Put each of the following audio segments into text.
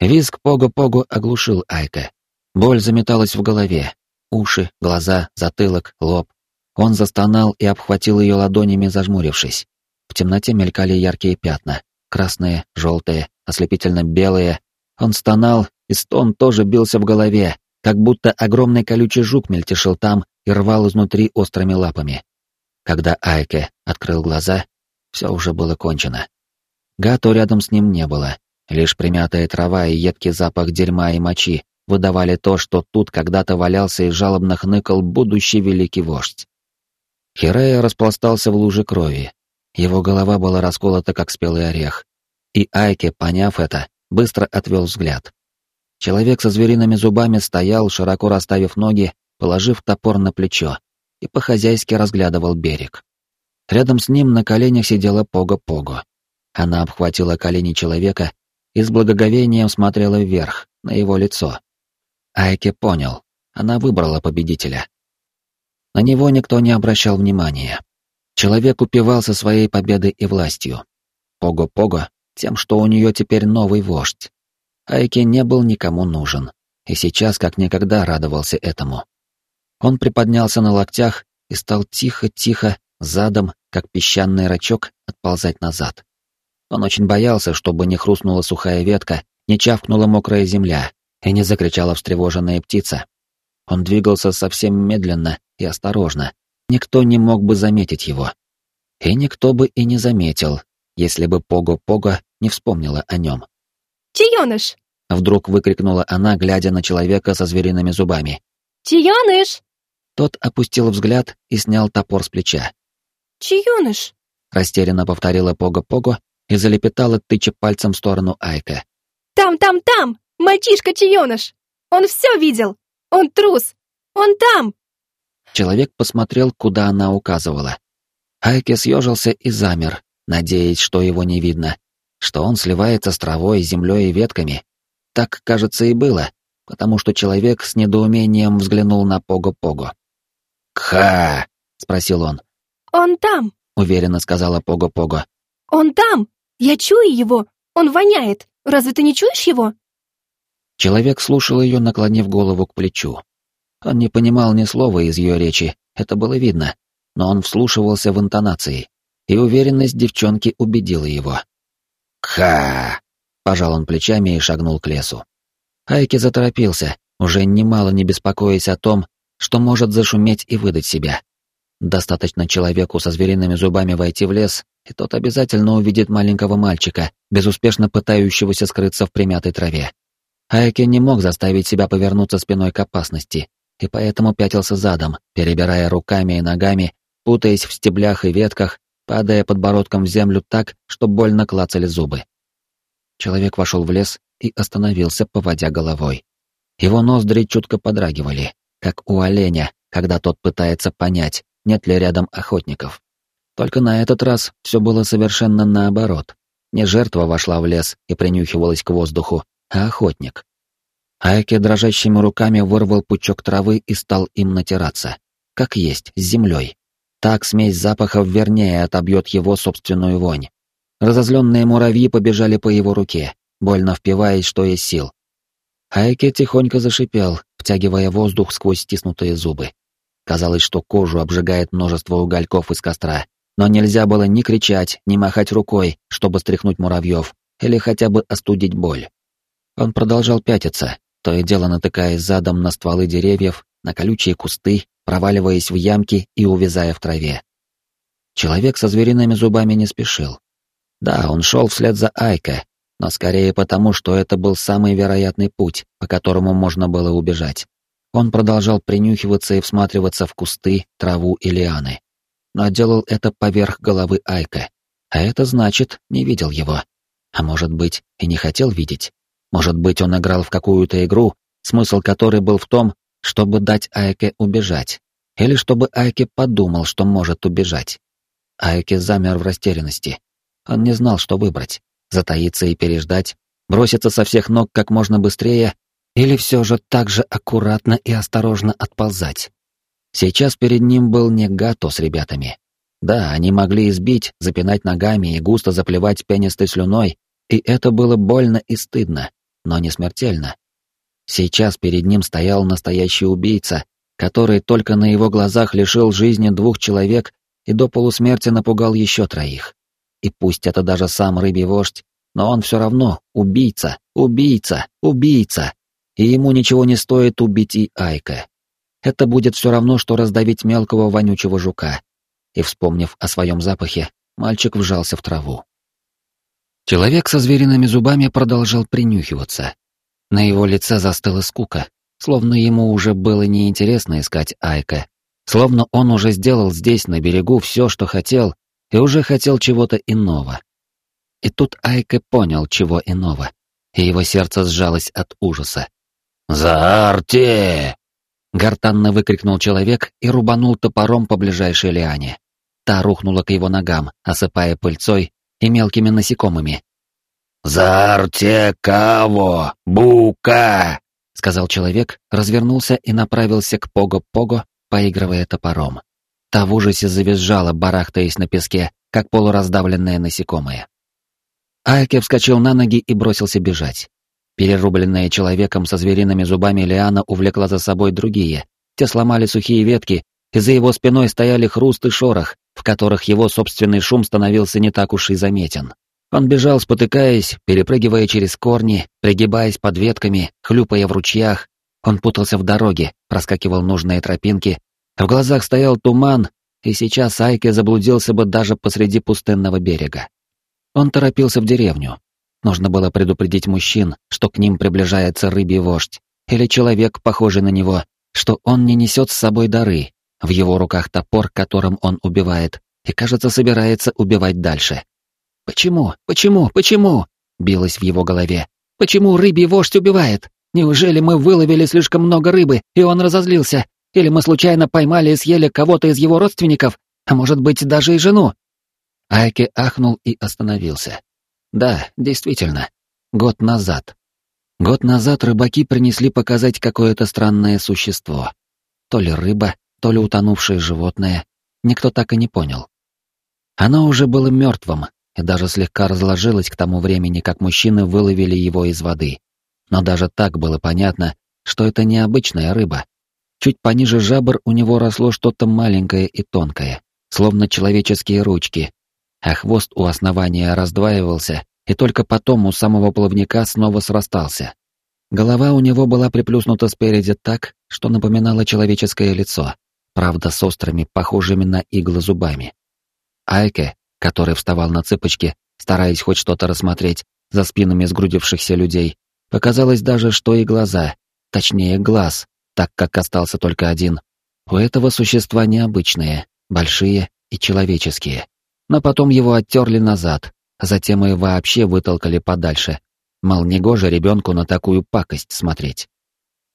Визг Пого-Пого оглушил Айка. Боль заметалась в голове. Уши, глаза, затылок, лоб. Он застонал и обхватил ее ладонями, зажмурившись. В темноте мелькали яркие пятна. Красные, желтые, ослепительно белые. Он стонал, и стон тоже бился в голове, как будто огромный колючий жук мельтешил там и рвал изнутри острыми лапами. Когда Айке открыл глаза, все уже было кончено. Гато рядом с ним не было. Лишь примятая трава и едкий запах дерьма и мочи выдавали то, что тут когда-то валялся и жалобно хныкал будущий великий вождь. Хирея распластался в луже крови. Его голова была расколота, как спелый орех. И Айке, поняв это, быстро отвел взгляд. Человек со звериными зубами стоял, широко расставив ноги, положив топор на плечо, и по-хозяйски разглядывал берег. Рядом с ним на коленях сидела Пого-Пого. Она обхватила колени человека и с благоговением смотрела вверх, на его лицо. Айке понял, она выбрала победителя. На него никто не обращал внимания. Человек упивался своей победой и властью. Пого-Пого тем, что у нее теперь новый вождь. Айке не был никому нужен, и сейчас как никогда радовался этому. Он приподнялся на локтях и стал тихо-тихо, задом, как песчаный рачок, отползать назад. Он очень боялся, чтобы не хрустнула сухая ветка, не чавкнула мокрая земля и не закричала встревоженная птица. Он двигался совсем медленно и осторожно. Никто не мог бы заметить его. И никто бы и не заметил, если бы Пого-Пого не вспомнила о нем. «Чаёныш!» — вдруг выкрикнула она, глядя на человека со звериными зубами. «Чаёныш!» Тот опустил взгляд и снял топор с плеча. «Чаёныш!» — растерянно повторила Пого-Пого и залепетала, тыча пальцем в сторону Айка. «Там, там, там! Мальчишка-чаёныш! Он все видел! Он трус! Он там!» Человек посмотрел, куда она указывала. Айке съежился и замер, надеясь, что его не видно, что он сливается с травой, землей и ветками. Так, кажется, и было, потому что человек с недоумением взглянул на Пого-Пого. «Кха!» — спросил он. «Он там!» — уверенно сказала Пого-Пого. «Он там! Я чую его! Он воняет! Разве ты не чуешь его?» Человек слушал ее, наклонив голову к плечу. Он не понимал ни слова из ее речи, это было видно, но он вслушивался в интонации, и уверенность девчонки убедила его. «Кха!» — пожал он плечами и шагнул к лесу. Айки заторопился, уже немало не беспокоясь о том, что может зашуметь и выдать себя. Достаточно человеку со звериными зубами войти в лес, и тот обязательно увидит маленького мальчика, безуспешно пытающегося скрыться в примятой траве. Айки не мог заставить себя повернуться спиной к опасности, и поэтому пятился задом, перебирая руками и ногами, путаясь в стеблях и ветках, падая подбородком в землю так, что больно клацали зубы. Человек вошел в лес и остановился, поводя головой. Его ноздри чутко подрагивали, как у оленя, когда тот пытается понять, нет ли рядом охотников. Только на этот раз все было совершенно наоборот. Не жертва вошла в лес и принюхивалась к воздуху, а охотник. Айки дрожащими руками вырвал пучок травы и стал им натираться. Как есть, с землей. Так смесь запахов вернее отобьет его собственную вонь. Разозленные муравьи побежали по его руке, больно впиваясь, что есть сил. Айки тихонько зашипел, втягивая воздух сквозь стиснутые зубы. Казалось, что кожу обжигает множество угольков из костра, но нельзя было ни кричать, ни махать рукой, чтобы стряхнуть муравьев, или хотя бы остудить боль. Он продолжал пятиться, то и дело натыкаясь задом на стволы деревьев, на колючие кусты, проваливаясь в ямки и увязая в траве. Человек со звериными зубами не спешил. Да, он шел вслед за Айка, но скорее потому, что это был самый вероятный путь, по которому можно было убежать. Он продолжал принюхиваться и всматриваться в кусты, траву и лианы. Но делал это поверх головы Айка. А это значит, не видел его. А может быть, и не хотел видеть. Может быть, он играл в какую-то игру, смысл которой был в том, чтобы дать Айке убежать. Или чтобы Айке подумал, что может убежать. Айке замер в растерянности. Он не знал, что выбрать. Затаиться и переждать, броситься со всех ног как можно быстрее или все же так же аккуратно и осторожно отползать? Сейчас перед ним был не Гато с ребятами. Да, они могли избить, запинать ногами и густо заплевать пенистой слюной, и это было больно и стыдно. но не смертельно. Сейчас перед ним стоял настоящий убийца, который только на его глазах лишил жизни двух человек и до полусмерти напугал еще троих. И пусть это даже сам рыбий вождь, но он все равно убийца, убийца, убийца. И ему ничего не стоит убить и Айка. Это будет все равно, что раздавить мелкого вонючего жука. И, вспомнив о своем запахе, мальчик вжался в траву. Человек со звериными зубами продолжал принюхиваться. На его лице застыла скука, словно ему уже было неинтересно искать Айка, словно он уже сделал здесь, на берегу, все, что хотел, и уже хотел чего-то иного. И тут Айка понял, чего иного, и его сердце сжалось от ужаса. «Заарте!» — гортанно выкрикнул человек и рубанул топором по ближайшей лиане. Та рухнула к его ногам, осыпая пыльцой и мелкими насекомыми. «Заарте кого? Бука!» — сказал человек, развернулся и направился к Пого-Пого, поигрывая топором. Та в ужасе завизжала, барахтаясь на песке, как полураздавленное насекомое. Айке вскочил на ноги и бросился бежать. Перерубленная человеком со звериными зубами Лиана увлекла за собой другие. Те сломали сухие ветки, и за его спиной стояли хруст и шорох, в которых его собственный шум становился не так уж и заметен. Он бежал, спотыкаясь, перепрыгивая через корни, пригибаясь под ветками, хлюпая в ручьях. Он путался в дороге, проскакивал нужные тропинки. В глазах стоял туман, и сейчас Айке заблудился бы даже посреди пустынного берега. Он торопился в деревню. Нужно было предупредить мужчин, что к ним приближается рыбий вождь, или человек, похожий на него, что он не несет с собой дары, в его руках топор, которым он убивает, и, кажется, собирается убивать дальше. «Почему? Почему? Почему?» — билось в его голове. «Почему рыбий вождь убивает? Неужели мы выловили слишком много рыбы, и он разозлился? Или мы случайно поймали и съели кого-то из его родственников? А может быть, даже и жену?» Айке ахнул и остановился. Да, действительно, год назад. Год назад рыбаки принесли показать какое-то странное существо. То ли рыба, то ли утонувшее животное. Никто так и не понял. Оно уже было мертвым, и даже слегка разложилась к тому времени, как мужчины выловили его из воды. Но даже так было понятно, что это не обычная рыба. Чуть пониже жабр у него росло что-то маленькое и тонкое, словно человеческие ручки, а хвост у основания раздваивался, и только потом у самого плавника снова срастался. Голова у него была приплюснута спереди так, что напоминало человеческое лицо, правда с острыми, похожими на иглы зубами. Айке, который вставал на цыпочки, стараясь хоть что-то рассмотреть за спинами сгрудившихся людей. Показалось даже, что и глаза, точнее глаз, так как остался только один. У этого существа необычные, большие и человеческие. Но потом его оттерли назад, затем и вообще вытолкали подальше. Мол, негоже ребенку на такую пакость смотреть.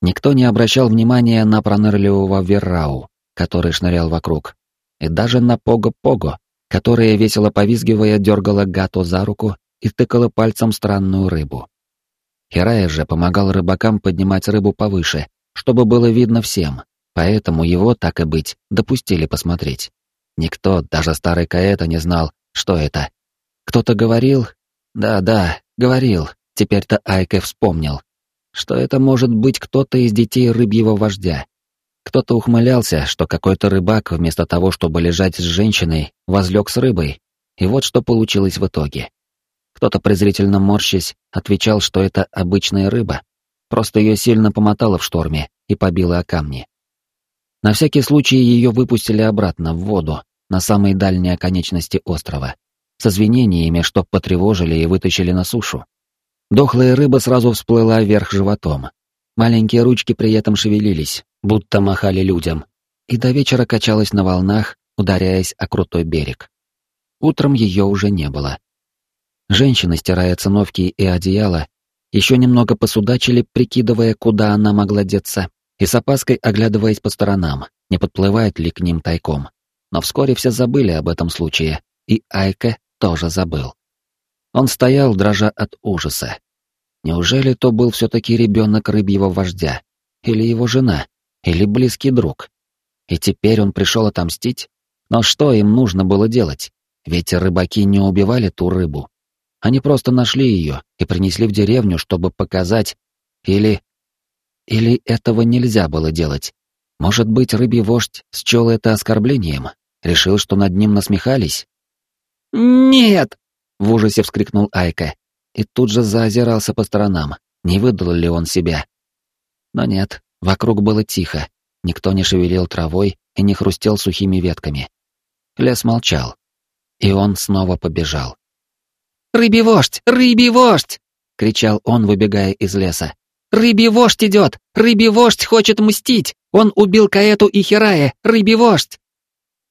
Никто не обращал внимания на пронырливого Веррау, который шнырял вокруг. И даже на Пого-Пого, которая, весело повизгивая, дергала Гато за руку и тыкала пальцем странную рыбу. Хирая же помогал рыбакам поднимать рыбу повыше, чтобы было видно всем, поэтому его, так и быть, допустили посмотреть. Никто, даже старый Каэта, не знал, что это. Кто-то говорил... Да-да, говорил, теперь-то Айке вспомнил, что это может быть кто-то из детей рыбьего вождя, кто-то ухмылялся, что какой-то рыбак вместо того, чтобы лежать с женщиной, возлег с рыбой. И вот что получилось в итоге. Кто-то презрительно морщась отвечал, что это обычная рыба. Просто ее сильно помотало в шторме и побило о камни. На всякий случай ее выпустили обратно в воду, на самой дальней оконечности острова, с извинениями, что потревожили и вытащили на сушу. Дохлая рыба сразу всплыла вверх животом. Маленькие ручки при этом шевелились, будто махали людям, и до вечера качалась на волнах, ударяясь о крутой берег. Утром ее уже не было. Женщины, стирая циновки и одеяло, еще немного посудачили, прикидывая, куда она могла деться, и с опаской оглядываясь по сторонам, не подплывает ли к ним тайком. Но вскоре все забыли об этом случае, и Айка тоже забыл. Он стоял, дрожа от ужаса. Неужели то был все-таки ребенок рыбьего вождя? Или его жена? или близкий друг. И теперь он пришел отомстить? Но что им нужно было делать? Ведь рыбаки не убивали ту рыбу. Они просто нашли ее и принесли в деревню, чтобы показать... Или... Или этого нельзя было делать. Может быть, рыбий вождь счел это оскорблением? Решил, что над ним насмехались? «Нет!» — в ужасе вскрикнул Айка. И тут же заозирался по сторонам, не выдал ли он себя. Но нет, вокруг было тихо, никто не шевелил травой и не хрустел сухими ветками. Лес молчал. И он снова побежал. «Рыбий вождь! Рыбий вождь!» — кричал он, выбегая из леса. «Рыбий вождь идет! Рыбий вождь хочет мстить! Он убил Каэту и Хирая! Рыбий вождь!»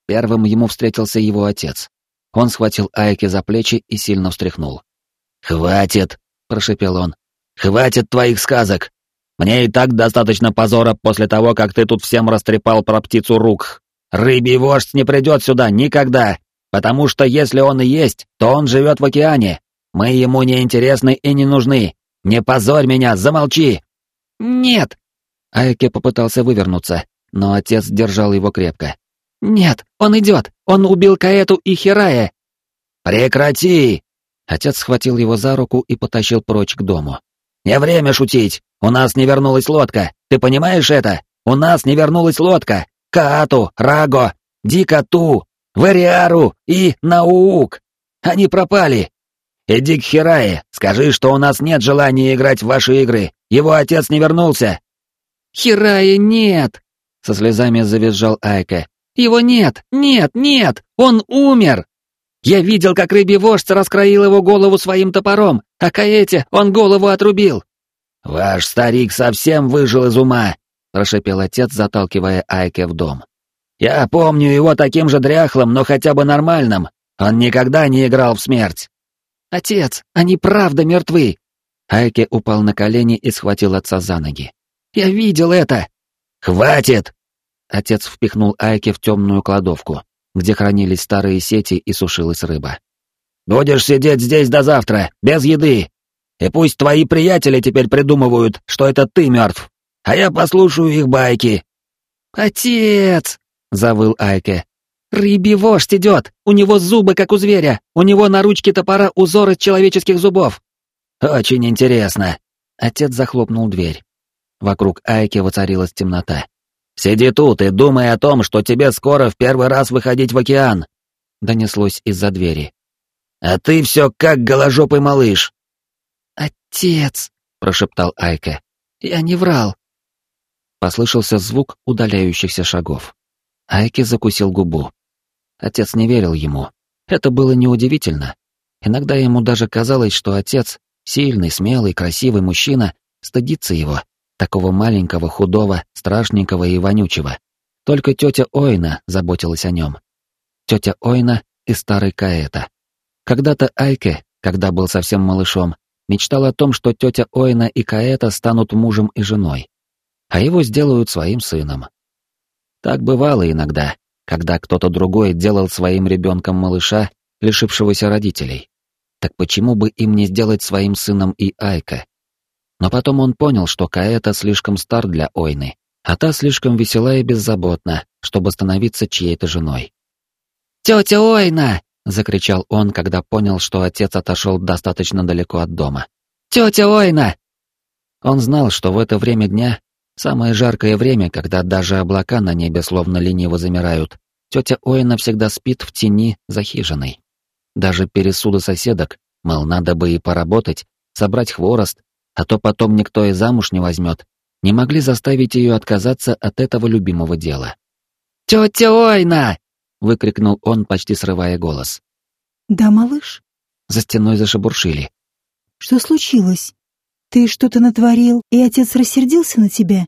Первым ему встретился его отец. Он схватил Айки за плечи и сильно встряхнул. «Хватит!» — прошепел он. «Хватит твоих сказок! Мне и так достаточно позора после того, как ты тут всем растрепал про птицу рук. Рыбий вождь не придет сюда никогда, потому что если он и есть, то он живет в океане. Мы ему не интересны и не нужны. Не позорь меня, замолчи!» «Нет!» Айке попытался вывернуться, но отец держал его крепко. «Нет, он идет! Он убил Каэту и Хирая!» «Прекрати!» Отец схватил его за руку и потащил прочь к дому. «Не время шутить! У нас не вернулась лодка! Ты понимаешь это? У нас не вернулась лодка! Каату, Раго, Дикату, Вариару и Наук! Они пропали! Иди к Хирае, скажи, что у нас нет желания играть в ваши игры! Его отец не вернулся!» «Хирая нет!» — со слезами завизжал Айка. «Его нет! Нет! Нет! Он умер!» Я видел, как рыбий вождь раскроил его голову своим топором, а Каэте он голову отрубил. «Ваш старик совсем выжил из ума», — прошепел отец, заталкивая Айке в дом. «Я помню его таким же дряхлым, но хотя бы нормальным. Он никогда не играл в смерть». «Отец, они правда мертвы!» Айке упал на колени и схватил отца за ноги. «Я видел это!» «Хватит!» Отец впихнул Айке в темную кладовку где хранились старые сети и сушилась рыба. «Будешь сидеть здесь до завтра, без еды. И пусть твои приятели теперь придумывают, что это ты мертв, а я послушаю их байки». «Отец!» — завыл Айке. «Рыбий вождь идет! У него зубы, как у зверя! У него на ручке топора узоры человеческих зубов!» «Очень интересно!» Отец захлопнул дверь. Вокруг Айки воцарилась темнота. «Сиди тут и думай о том, что тебе скоро в первый раз выходить в океан», — донеслось из-за двери. «А ты все как голожопый малыш». «Отец», — прошептал Айка, — «я не врал». Послышался звук удаляющихся шагов. Айки закусил губу. Отец не верил ему. Это было неудивительно. Иногда ему даже казалось, что отец, сильный, смелый, красивый мужчина, стыдится его, такого маленького, худого, страшненького и вонючего. Только тетя Ойна заботилась о нем. Тетя Ойна и старый Каэта. Когда-то Айке, когда был совсем малышом, мечтал о том, что тетя Ойна и Каэта станут мужем и женой, а его сделают своим сыном. Так бывало иногда, когда кто-то другой делал своим ребенком малыша, лишившегося родителей. Так почему бы им не сделать своим сыном и Айка? Но потом он понял, что Каэта слишком стар для Ойны, а та слишком весела и беззаботна, чтобы становиться чьей-то женой. «Тетя Ойна!» — закричал он, когда понял, что отец отошел достаточно далеко от дома. «Тетя Ойна!» Он знал, что в это время дня, самое жаркое время, когда даже облака на небе словно лениво замирают, тетя Ойна всегда спит в тени за хижиной. Даже пересуды соседок, мол, надо бы и поработать, собрать хворост, а то потом никто и замуж не возьмет, не могли заставить ее отказаться от этого любимого дела. «Тетя Ойна!» — выкрикнул он, почти срывая голос. «Да, малыш?» За стеной зашебуршили. «Что случилось? Ты что-то натворил, и отец рассердился на тебя?»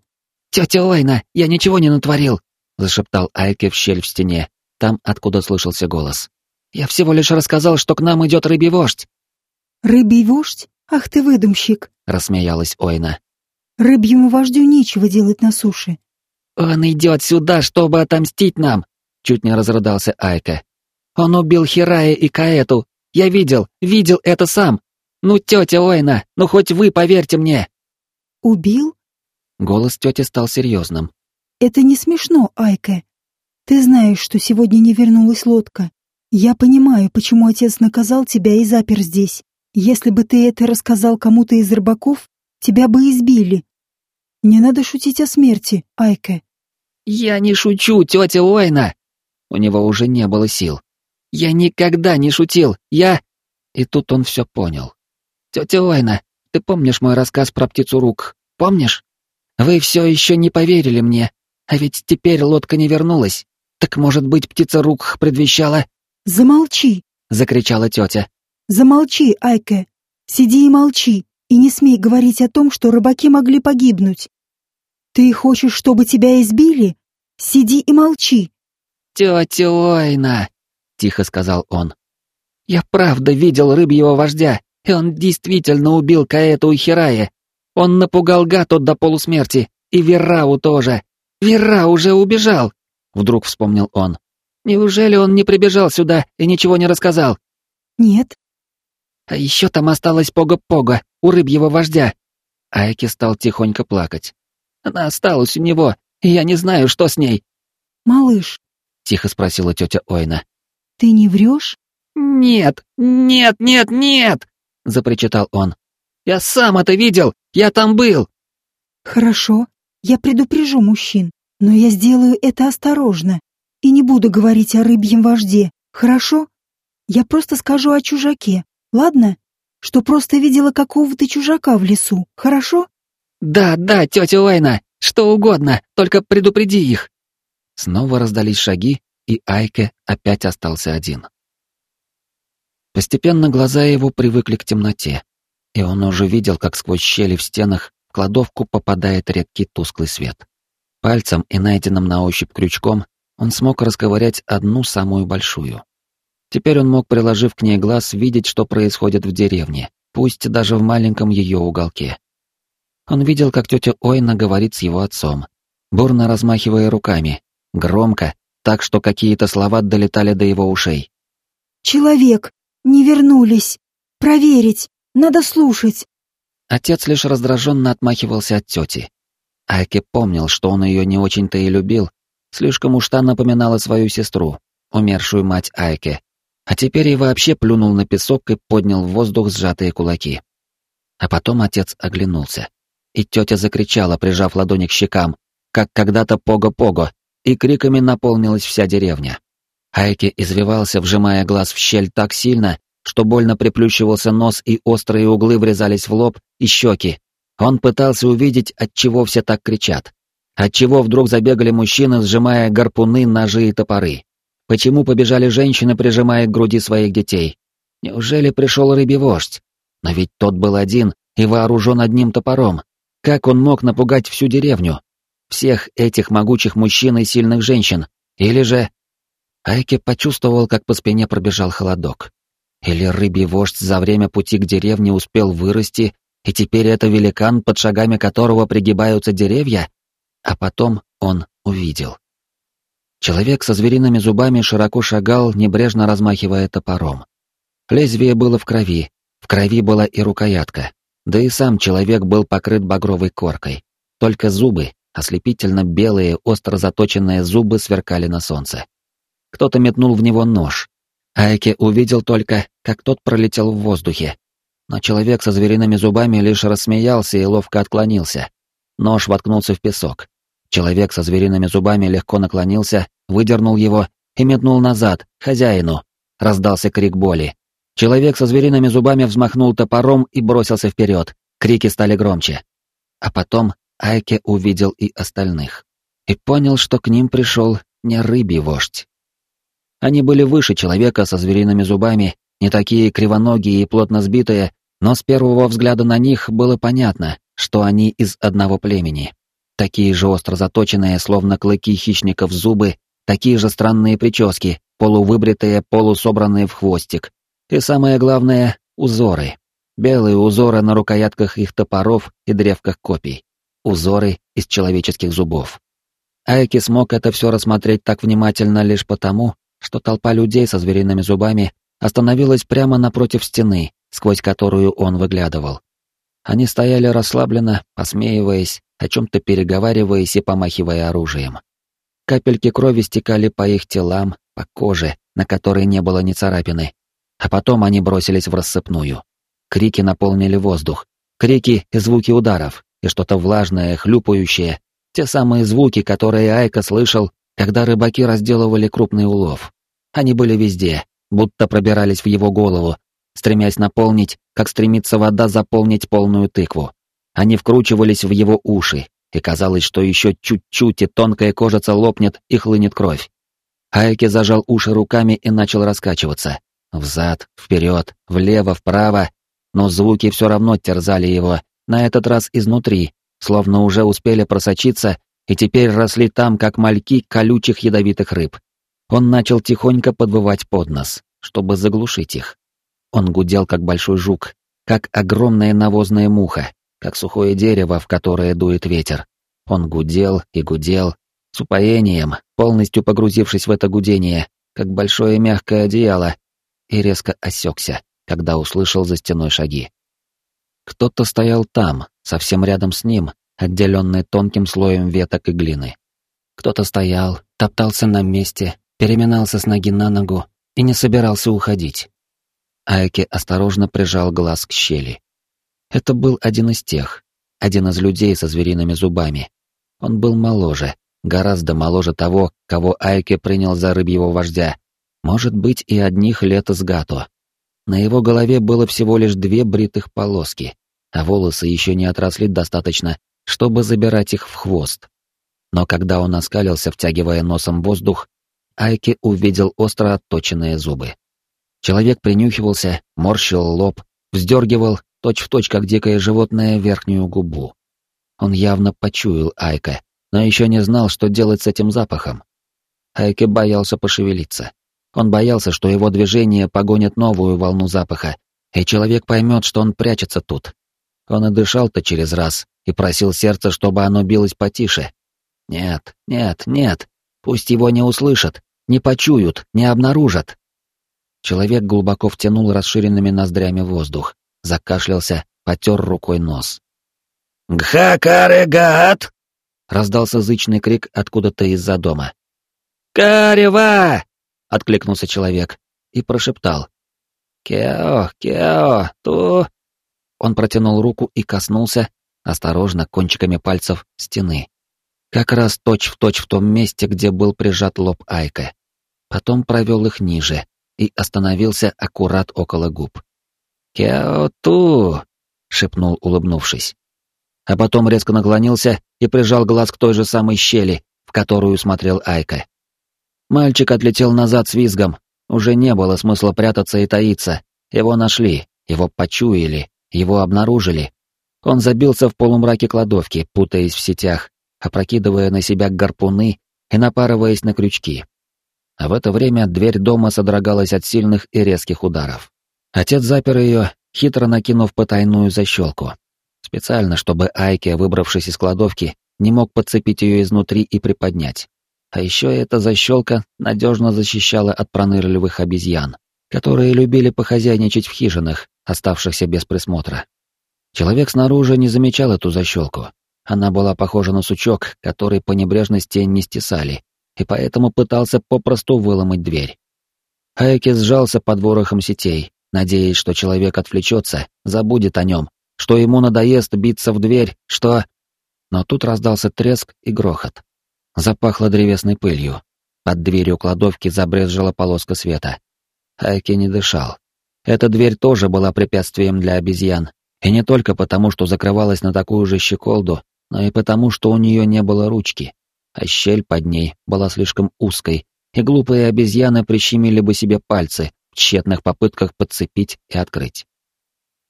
«Тетя Ойна, я ничего не натворил!» — зашептал Айке в щель в стене, там, откуда слышался голос. «Я всего лишь рассказал, что к нам идет рыбий вождь». «Рыбий вождь? Ах ты выдумщик!» — рассмеялась Ойна. «Рыбьему вождю нечего делать на суше». «Он идет сюда, чтобы отомстить нам!» — чуть не разрыдался Айка. «Он убил Хирая и Каэту. Я видел, видел это сам. Ну, тетя Ойна, ну хоть вы поверьте мне!» «Убил?» Голос тети стал серьезным. «Это не смешно, Айка. Ты знаешь, что сегодня не вернулась лодка. Я понимаю, почему отец наказал тебя и запер здесь. Если бы ты это рассказал кому-то из рыбаков, тебя бы избили. Не надо шутить о смерти, Айке. Я не шучу, тетя Уайна. У него уже не было сил. Я никогда не шутил. Я... И тут он все понял. Тетя Уайна, ты помнишь мой рассказ про птицу рук? Помнишь? Вы все еще не поверили мне. А ведь теперь лодка не вернулась. Так, может быть, птица рук предвещала... «Замолчи!» — закричала тетя. «Замолчи, Айке! Сиди и молчи, и не смей говорить о том, что рыбаки могли погибнуть. Ты хочешь, чтобы тебя избили? Сиди и молчи!» «Тетя Ойна!» — тихо сказал он. «Я правда видел рыбьего вождя, и он действительно убил Каэту и Хирая. Он напугал Гату до полусмерти, и Верау тоже. Вера уже убежал!» — вдруг вспомнил он. «Неужели он не прибежал сюда и ничего не рассказал?» «Нет». «А еще там осталась Пога-Пога, у рыбьего вождя». Айки стал тихонько плакать. «Она осталась у него, и я не знаю, что с ней». «Малыш», — тихо спросила тетя Ойна. «Ты не врешь?» «Нет, нет, нет, нет!» — запричитал он. «Я сам это видел! Я там был!» «Хорошо, я предупрежу мужчин, но я сделаю это осторожно и не буду говорить о рыбьем вожде, хорошо? Я просто скажу о чужаке, ладно? Что просто видела какого-то чужака в лесу, хорошо?» «Да, да, тетя Ойна, что угодно, только предупреди их!» Снова раздались шаги, и Айке опять остался один. Постепенно глаза его привыкли к темноте, и он уже видел, как сквозь щели в стенах в кладовку попадает редкий тусклый свет. Пальцем и найденным на ощупь крючком он смог расковырять одну самую большую. Теперь он мог, приложив к ней глаз, видеть, что происходит в деревне, пусть даже в маленьком ее уголке. Он видел, как тетя Ойна говорит с его отцом, бурно размахивая руками, громко, так что какие-то слова долетали до его ушей. «Человек! Не вернулись! Проверить! Надо слушать!» Отец лишь раздраженно отмахивался от тети. Айке помнил, что он ее не очень-то и любил, слишком уж та напоминала свою сестру, умершую мать Айке, а теперь и вообще плюнул на песок и поднял в воздух сжатые кулаки. А потом отец оглянулся, и тетя закричала, прижав ладони к щекам, как когда-то пого-пого, и криками наполнилась вся деревня. Айке извивался, вжимая глаз в щель так сильно, что больно приплющивался нос и острые углы врезались в лоб и щеки. Он пытался увидеть, от чего все так кричат. От чего вдруг забегали мужчины, сжимая гарпуны, ножи и топоры. Почему побежали женщины, прижимая к груди своих детей? Неужели пришел рыбий вождь? Но ведь тот был один и вооружен одним топором. Как он мог напугать всю деревню? Всех этих могучих мужчин и сильных женщин? Или же... Айке почувствовал, как по спине пробежал холодок. Или рыбий вождь за время пути к деревне успел вырасти, и теперь это великан, под шагами которого пригибаются деревья? А потом он увидел. Человек со звериными зубами широко шагал, небрежно размахивая топором. Лезвие было в крови, в крови была и рукоятка, да и сам человек был покрыт багровой коркой. Только зубы, ослепительно белые, остро заточенные зубы сверкали на солнце. Кто-то метнул в него нож, Айке увидел только, как тот пролетел в воздухе. Но человек со звериными зубами лишь рассмеялся и ловко отклонился. Нож воткнулся в песок. Человек со звериными зубами легко наклонился, выдернул его и метнул назад, хозяину. Раздался крик боли. Человек со звериными зубами взмахнул топором и бросился вперед. Крики стали громче. А потом Айке увидел и остальных. И понял, что к ним пришел не рыбий вождь. Они были выше человека со звериными зубами, не такие кривоногие и плотно сбитые, но с первого взгляда на них было понятно, что они из одного племени. Такие же остро заточенные, словно клыки хищников зубы, такие же странные прически, полувыбритые, полусобранные в хвостик. И самое главное — узоры. Белые узоры на рукоятках их топоров и древках копий. Узоры из человеческих зубов. Айки смог это все рассмотреть так внимательно лишь потому, что толпа людей со звериными зубами остановилась прямо напротив стены, сквозь которую он выглядывал. Они стояли расслабленно, посмеиваясь, о чем-то переговариваясь и помахивая оружием. Капельки крови стекали по их телам, по коже, на которой не было ни царапины, а потом они бросились в рассыпную. Крики наполнили воздух. Крики и звуки ударов, и что-то влажное, хлюпающее. Те самые звуки, которые Айка слышал, когда рыбаки разделывали крупный улов. Они были везде, будто пробирались в его голову, стремясь наполнить, как стремится вода заполнить полную тыкву. Они вкручивались в его уши, и казалось, что еще чуть-чуть, и тонкая кожица лопнет и хлынет кровь. Айки зажал уши руками и начал раскачиваться. Взад, вперед, влево, вправо. Но звуки все равно терзали его, на этот раз изнутри, словно уже успели просочиться и теперь росли там, как мальки колючих ядовитых рыб. Он начал тихонько подвывать под нос, чтобы заглушить их. Он гудел, как большой жук, как огромная навозная муха, как сухое дерево, в которое дует ветер. Он гудел и гудел, с упоением, полностью погрузившись в это гудение, как большое мягкое одеяло, и резко осекся, когда услышал за стеной шаги. Кто-то стоял там, совсем рядом с ним, отделенный тонким слоем веток и глины. Кто-то стоял, топтался на месте, переминался с ноги на ногу и не собирался уходить. Айки осторожно прижал глаз к щели. Это был один из тех, один из людей со звериными зубами. Он был моложе, гораздо моложе того, кого Айке принял за рыбьего вождя. Может быть, и одних лет с Гато. На его голове было всего лишь две бритых полоски, а волосы еще не отросли достаточно, чтобы забирать их в хвост. Но когда он оскалился, втягивая носом воздух, Айке увидел остро отточенные зубы. Человек принюхивался, морщил лоб, вздергивал точь-в-точь, как дикое животное, верхнюю губу. Он явно почуял Айка, но еще не знал, что делать с этим запахом. Айке боялся пошевелиться. Он боялся, что его движение погонит новую волну запаха, и человек поймет, что он прячется тут. Он и дышал-то через раз, и просил сердце, чтобы оно билось потише. Нет, нет, нет, пусть его не услышат, не почуют, не обнаружат. Человек глубоко втянул расширенными ноздрями воздух, закашлялся, потер рукой нос. «Гхакарегат!» — раздался зычный крик откуда-то из-за дома. «Карева!» — откликнулся человек и прошептал. «Кео, кео, ту...» Он протянул руку и коснулся, осторожно, кончиками пальцев, стены. Как раз точь-в-точь точь в том месте, где был прижат лоб Айка. Потом провел их ниже и остановился аккурат около губ. «Кеоту!» — шепнул, улыбнувшись. А потом резко наклонился и прижал глаз к той же самой щели, в которую смотрел Айка. Мальчик отлетел назад с визгом. Уже не было смысла прятаться и таиться. Его нашли, его почуяли, его обнаружили. Он забился в полумраке кладовки, путаясь в сетях, опрокидывая на себя гарпуны и напарываясь на крючки. А в это время дверь дома содрогалась от сильных и резких ударов. Отец запер ее, хитро накинув потайную защелку. Специально, чтобы Айке, выбравшись из кладовки, не мог подцепить ее изнутри и приподнять. А еще эта защелка надежно защищала от пронырливых обезьян, которые любили похозяйничать в хижинах, оставшихся без присмотра. Человек снаружи не замечал эту защелку. Она была похожа на сучок, который по небрежности не стесали, и поэтому пытался попросту выломать дверь. Айки сжался под ворохом сетей, надеясь, что человек отвлечется, забудет о нем, что ему надоест биться в дверь, что... Но тут раздался треск и грохот. Запахло древесной пылью. Под дверью кладовки забрезжила полоска света. Айки не дышал. Эта дверь тоже была препятствием для обезьян, и не только потому, что закрывалась на такую же щеколду, но и потому, что у нее не было ручки, а щель под ней была слишком узкой, и глупые обезьяны прищемили бы себе пальцы, тщетных попытках подцепить и открыть.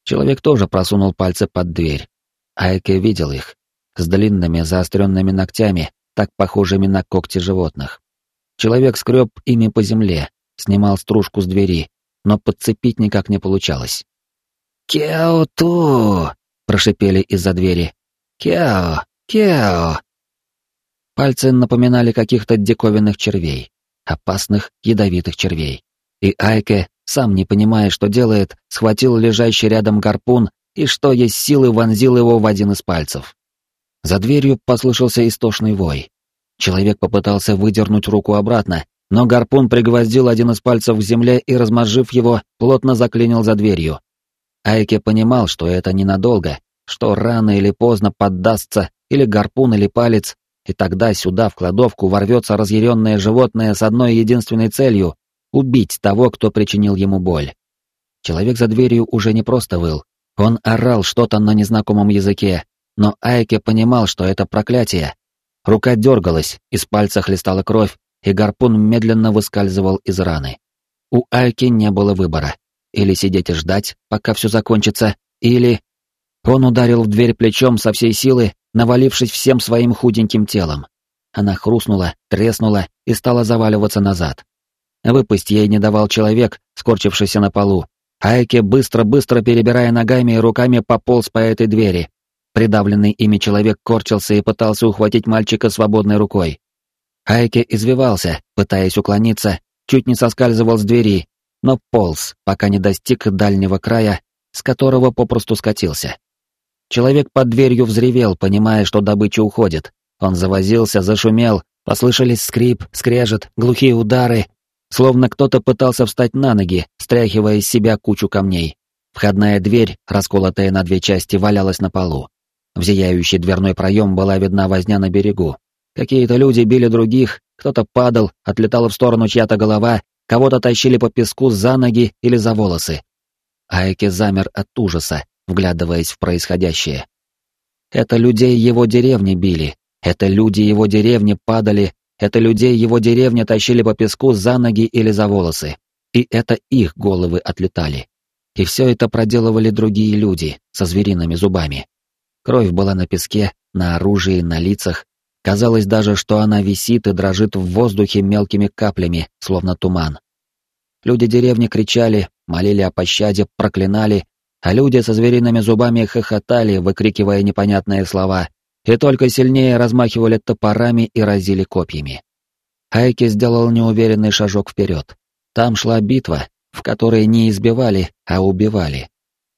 Человек тоже просунул пальцы под дверь. Айке видел их, с длинными заостренными ногтями, так похожими на когти животных. Человек скреб ими по земле, снимал стружку с двери, но подцепить никак не получалось. «Кео-ту!» — прошипели из-за двери. «Кео! Кео!» Пальцы напоминали каких-то диковинных червей, опасных ядовитых червей. И Айке, сам не понимая, что делает, схватил лежащий рядом гарпун и что есть силы вонзил его в один из пальцев. За дверью послышался истошный вой. Человек попытался выдернуть руку обратно, но гарпун пригвоздил один из пальцев к земле и, размозжив его, плотно заклинил за дверью. Айке понимал, что это ненадолго, что рано или поздно поддастся или гарпун, или палец, и тогда сюда, в кладовку, ворвется разъяренное животное с одной единственной целью — убить того, кто причинил ему боль. Человек за дверью уже не просто выл, он орал что-то на незнакомом языке, но Айке понимал, что это проклятие. Рука дергалась, из пальца хлестала кровь, и гарпун медленно выскальзывал из раны. У Айки не было выбора. Или сидеть и ждать, пока все закончится, или... Он ударил в дверь плечом со всей силы, навалившись всем своим худеньким телом. Она хрустнула, треснула и стала заваливаться назад. Выпасть ей не давал человек, скорчившийся на полу. Айке, быстро-быстро перебирая ногами и руками, пополз по этой двери. Придавленный ими человек корчился и пытался ухватить мальчика свободной рукой. Айке извивался, пытаясь уклониться, чуть не соскальзывал с двери, но полз, пока не достиг дальнего края, с которого попросту скатился. Человек под дверью взревел, понимая, что добыча уходит. Он завозился, зашумел, послышались скрип, скрежет, глухие удары, словно кто-то пытался встать на ноги, стряхивая из себя кучу камней. Входная дверь, расколотая на две части, валялась на полу. В зияющий дверной проем была видна возня на берегу. Какие-то люди били других, кто-то падал, отлетала в сторону чья-то голова, кого-то тащили по песку за ноги или за волосы. Айки замер от ужаса, вглядываясь в происходящее. Это людей его деревни били, это люди его деревни падали, это людей его деревни тащили по песку за ноги или за волосы. И это их головы отлетали. И все это проделывали другие люди со звериными зубами. Кровь была на песке, на оружии, на лицах. Казалось даже, что она висит и дрожит в воздухе мелкими каплями, словно туман. Люди деревни кричали, молили о пощаде, проклинали, а люди со звериными зубами хохотали, выкрикивая непонятные слова, и только сильнее размахивали топорами и разили копьями. Айки сделал неуверенный шажок вперед. Там шла битва, в которой не избивали, а убивали.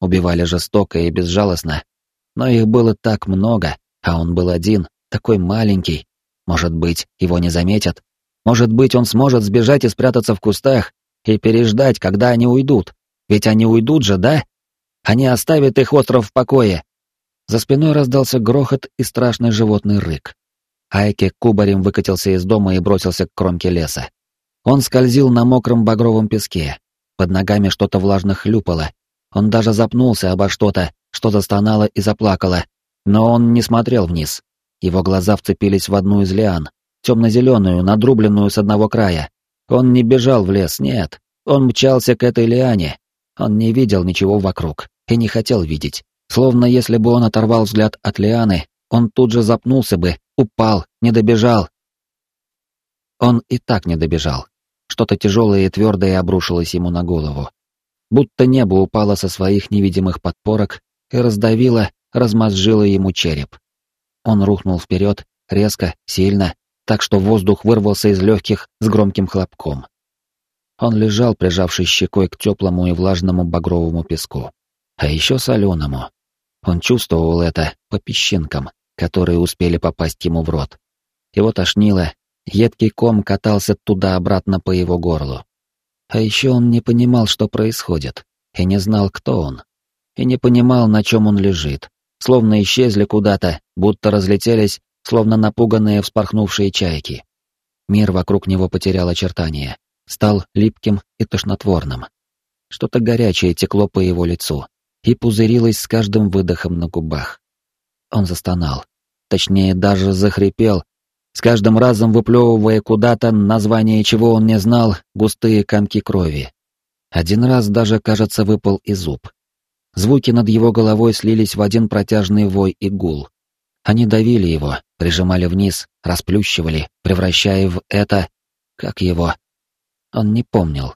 Убивали жестоко и безжалостно. Но их было так много, а он был один, такой маленький. Может быть, его не заметят. Может быть, он сможет сбежать и спрятаться в кустах и переждать, когда они уйдут. Ведь они уйдут же, да? Они оставят их остров в покое. За спиной раздался грохот и страшный животный рык. Айке кубарем выкатился из дома и бросился к кромке леса. Он скользил на мокром багровом песке. Под ногами что-то влажно хлюпало. Он даже запнулся обо что-то, что застонало и заплакало. Но он не смотрел вниз. Его глаза вцепились в одну из лиан, темно-зеленую, надрубленную с одного края. Он не бежал в лес, нет. Он мчался к этой лиане. Он не видел ничего вокруг и не хотел видеть. Словно если бы он оторвал взгляд от Лианы, он тут же запнулся бы, упал, не добежал. Он и так не добежал. Что-то тяжелое и твердое обрушилось ему на голову. Будто небо упало со своих невидимых подпорок и раздавило, размозжило ему череп. Он рухнул вперед, резко, сильно, так что воздух вырвался из легких с громким хлопком. Он лежал, прижавшись щекой к теплому и влажному багровому песку а еще соленому. Он чувствовал это по песчинкам, которые успели попасть ему в рот. Его тошнило, едкий ком катался туда-обратно по его горлу. А еще он не понимал, что происходит, и не знал, кто он. И не понимал, на чем он лежит. Словно исчезли куда-то, будто разлетелись, словно напуганные вспорхнувшие чайки. Мир вокруг него потерял очертания, стал липким и тошнотворным. Что-то горячее текло по его лицу, и пузырилась с каждым выдохом на губах. Он застонал, точнее даже захрипел, с каждым разом выплевывая куда-то название чего он не знал, густые комки крови. Один раз даже, кажется, выпал и зуб. Звуки над его головой слились в один протяжный вой и гул. Они давили его, прижимали вниз, расплющивали, превращая в это... Как его? Он не помнил.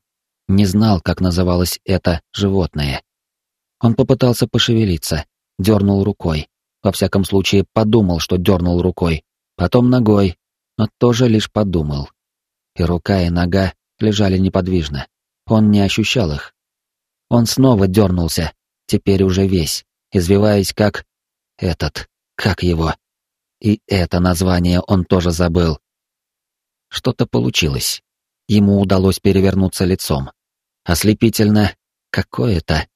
Не знал, как называлось это животное. Он попытался пошевелиться, дернул рукой. Во всяком случае, подумал, что дернул рукой. Потом ногой, но тоже лишь подумал. И рука, и нога лежали неподвижно. Он не ощущал их. Он снова дернулся, теперь уже весь, извиваясь как... Этот, как его. И это название он тоже забыл. Что-то получилось. Ему удалось перевернуться лицом. Ослепительно какое-то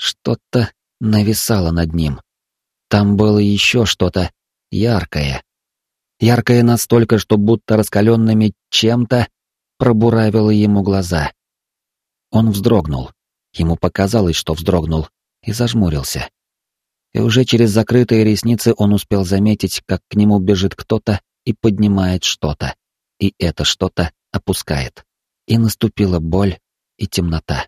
Что-то нависало над ним. Там было еще что-то яркое. Яркое настолько, что будто раскаленными чем-то пробуравило ему глаза. Он вздрогнул. Ему показалось, что вздрогнул, и зажмурился. И уже через закрытые ресницы он успел заметить, как к нему бежит кто-то и поднимает что-то. И это что-то опускает. И наступила боль и темнота.